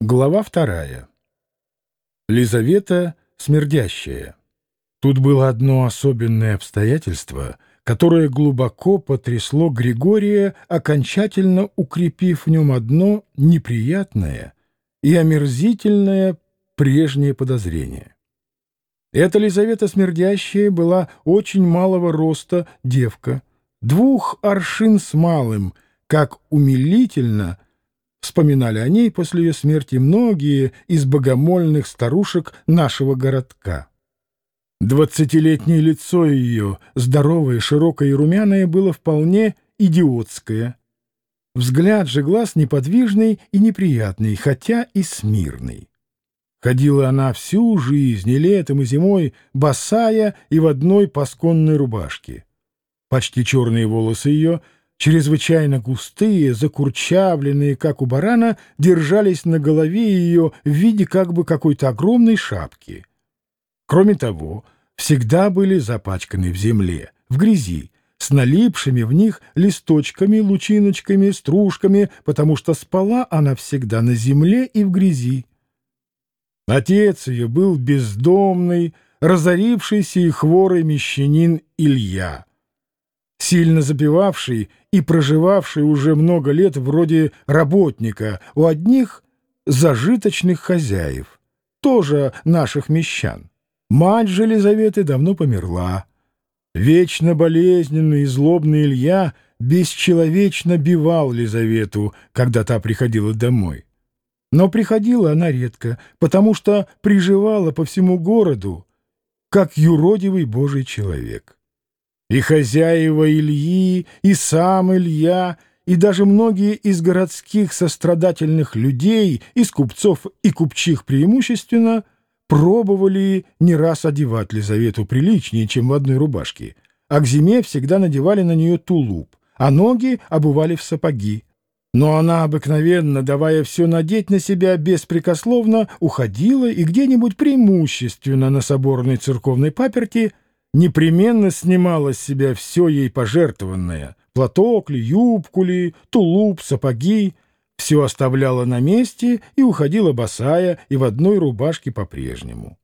Глава вторая. Лизавета Смердящая. Тут было одно особенное обстоятельство, которое глубоко потрясло Григория, окончательно укрепив в нем одно неприятное и омерзительное прежнее подозрение. Эта Лизавета Смердящая была очень малого роста девка, двух аршин с малым, как умилительно — Вспоминали о ней после ее смерти многие из богомольных старушек нашего городка. Двадцатилетнее лицо ее, здоровое, широкое и румяное, было вполне идиотское. Взгляд же глаз неподвижный и неприятный, хотя и смирный. Ходила она всю жизнь, и летом, и зимой, босая и в одной пасконной рубашке. Почти черные волосы ее — чрезвычайно густые, закурчавленные, как у барана, держались на голове ее в виде как бы какой-то огромной шапки. Кроме того, всегда были запачканы в земле, в грязи, с налипшими в них листочками, лучиночками, стружками, потому что спала она всегда на земле и в грязи. Отец ее был бездомный, разорившийся и хворый мещанин Илья — сильно запивавший и проживавший уже много лет вроде работника у одних зажиточных хозяев, тоже наших мещан. Мать же Елизаветы давно померла. Вечно болезненный и злобный Илья бесчеловечно бивал Лизавету, когда та приходила домой. Но приходила она редко, потому что приживала по всему городу, как юродивый божий человек. И хозяева Ильи, и сам Илья, и даже многие из городских сострадательных людей, из купцов и купчих преимущественно, пробовали не раз одевать Лизавету приличнее, чем в одной рубашке, а к зиме всегда надевали на нее тулуп, а ноги обували в сапоги. Но она обыкновенно, давая все надеть на себя беспрекословно, уходила и где-нибудь преимущественно на соборной церковной паперти – непременно снимала с себя все ей пожертвованное — платок ли, юбку ли, тулуп, сапоги — все оставляла на месте и уходила босая и в одной рубашке по-прежнему.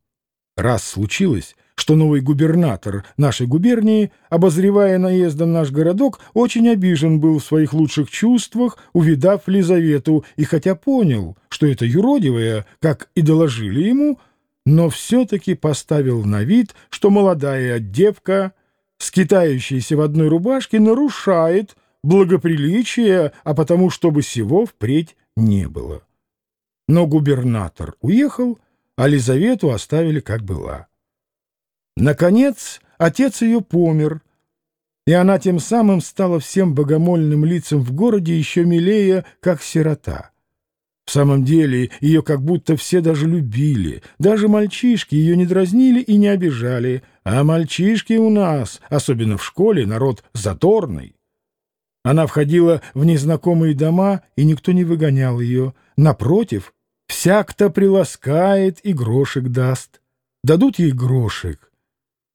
Раз случилось, что новый губернатор нашей губернии, обозревая наездом наш городок, очень обижен был в своих лучших чувствах, увидав Лизавету, и хотя понял, что это юродивая, как и доложили ему, — но все-таки поставил на вид, что молодая девка, скитающаяся в одной рубашке, нарушает благоприличие, а потому, чтобы сего впредь не было. Но губернатор уехал, а Лизавету оставили как была. Наконец, отец ее помер, и она тем самым стала всем богомольным лицам в городе еще милее, как сирота. В самом деле ее как будто все даже любили, даже мальчишки ее не дразнили и не обижали, а мальчишки у нас, особенно в школе, народ заторный. Она входила в незнакомые дома, и никто не выгонял ее. Напротив, всяк-то приласкает и грошек даст. Дадут ей грошек.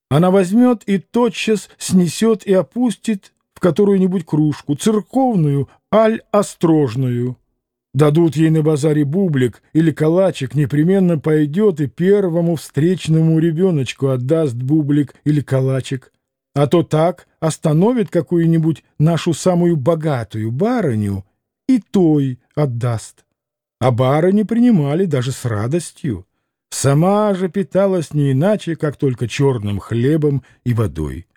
Она возьмет и тотчас снесет и опустит в которую-нибудь кружку, церковную, аль острожную. Дадут ей на базаре бублик или калачик, непременно пойдет и первому встречному ребеночку отдаст бублик или калачик. А то так остановит какую-нибудь нашу самую богатую барыню и той отдаст. А барыни принимали даже с радостью. Сама же питалась не иначе, как только черным хлебом и водой.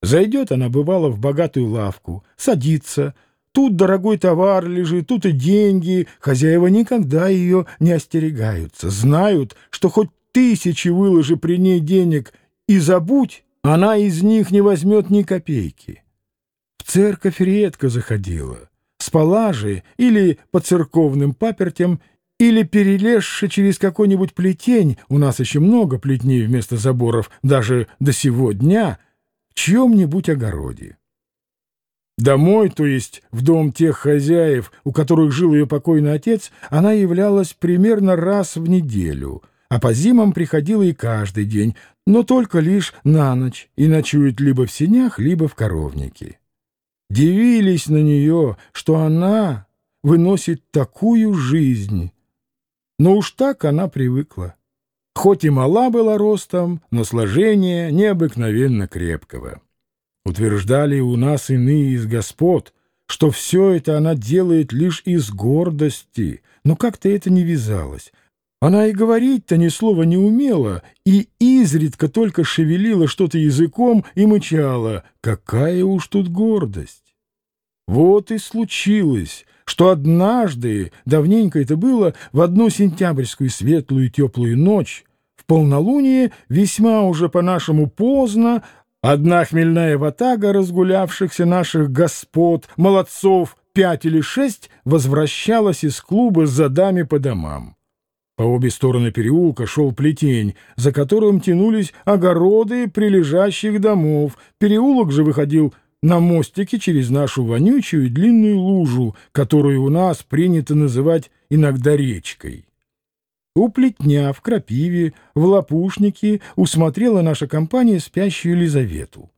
Зайдет она, бывало, в богатую лавку, садится — Тут дорогой товар лежит, тут и деньги. Хозяева никогда ее не остерегаются. Знают, что хоть тысячи выложи при ней денег и забудь, она из них не возьмет ни копейки. В церковь редко заходила. Спала же или по церковным папертям, или перелезши через какой-нибудь плетень, у нас еще много плетней вместо заборов, даже до сего дня, в чьем-нибудь огороде. Домой, то есть в дом тех хозяев, у которых жил ее покойный отец, она являлась примерно раз в неделю, а по зимам приходила и каждый день, но только лишь на ночь, и ночует либо в сенях, либо в коровнике. Дивились на нее, что она выносит такую жизнь, Но уж так она привыкла. Хоть и мала была ростом, но сложение необыкновенно крепкого. Утверждали у нас иные из господ, что все это она делает лишь из гордости, но как-то это не вязалось. Она и говорить-то ни слова не умела, и изредка только шевелила что-то языком и мычала. Какая уж тут гордость! Вот и случилось, что однажды, давненько это было, в одну сентябрьскую светлую теплую ночь, в полнолуние, весьма уже по-нашему поздно, одна хмельная ватага разгулявшихся наших господ, молодцов, пять или шесть, возвращалась из клуба с задами по домам. По обе стороны переулка шел плетень, за которым тянулись огороды прилежащих домов. Переулок же выходил на мостике через нашу вонючую длинную лужу, которую у нас принято называть иногда речкой. У плетня, в крапиве, в лопушнике усмотрела наша компания спящую Лизавету.